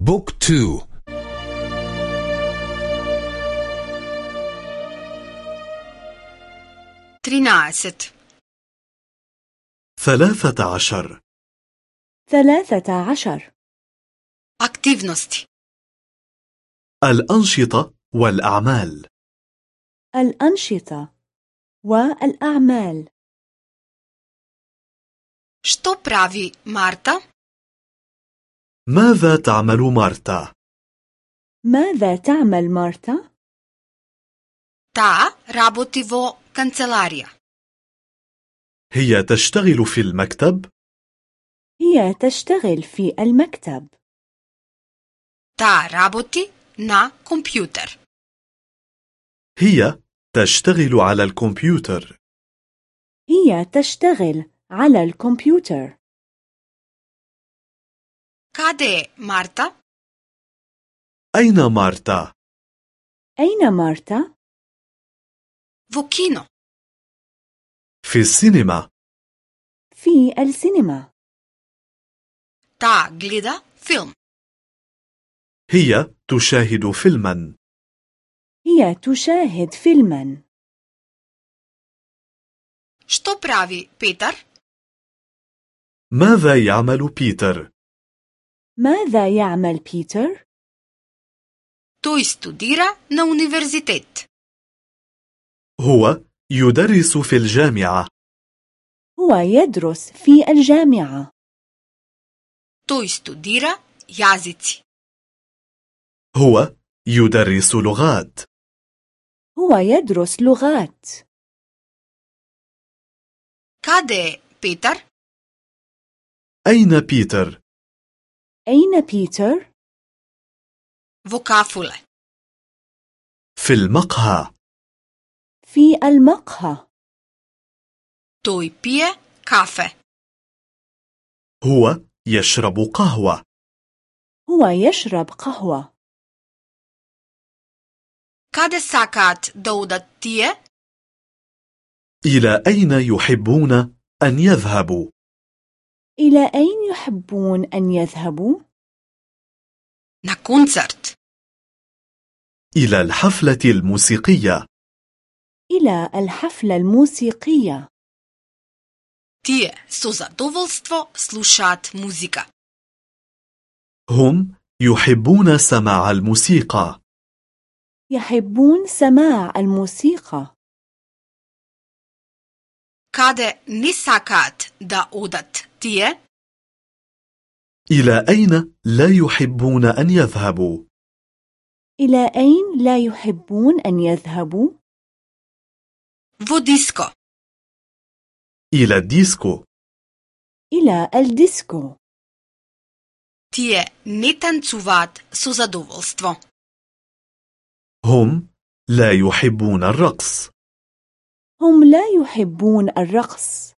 Book two. Тринаесет. ثلاثة عشر. ثلاثة عشر. Активности الأنشطة والأعمال. الأنشطة والأعمال. Што прави Марта? ماذا تعمل مارتا؟ ماذا تعمل مارتا؟ Таа работи во канцеларија. هي تشتغل في المكتب؟ هي تشتغل في المكتب Таа работи на компјутер. هي تشتغل على الكمبيوتر هي تشتغل على الكمبيوتر Каде е Марта? أين مارتا؟ أين مارتا؟ Во кино. في السينما في السينما Таа гледа филм. هي تشاهد فيلما هي تشاهد فيلما Што прави Петар? ماذا يعمل بيتر؟ ماذا يعمل بيتر؟ Тој студира на универзитет. هو يدرس في الجامعة هو يدرس في الجامعة Тој студира јазици. هو يدرس لغات هو يدرس لغات Каде е Петар? أين بيتر؟ أين بيتر؟ Во кафуле في المقهى في المقهى Тој пие كافه هو يشرب قهوة هو يشرب قهوة كاده ساكات دودت تيه؟ إلى أين يحبون أن يذهبوا؟ إلى أين يحبون أن يذهبوا؟ На концерт. إلى الحفلة الموسيقية إلى الحفلة الموسيقية Тие со задоволство слушаат музика. هم يحبون سماع الموسيقى يحبون سماع الموسيقى Каде не сакаат да одат тие? إلى أين لا يحبون أن يذهبوا؟ إلى أين لا يحبون أن يذهبوا؟ Во диско. إلى الديسكو إلى الديسكو Тие не танцуваат со задоволство. هم لا يحبون الرقص هم لا يحبون الرقص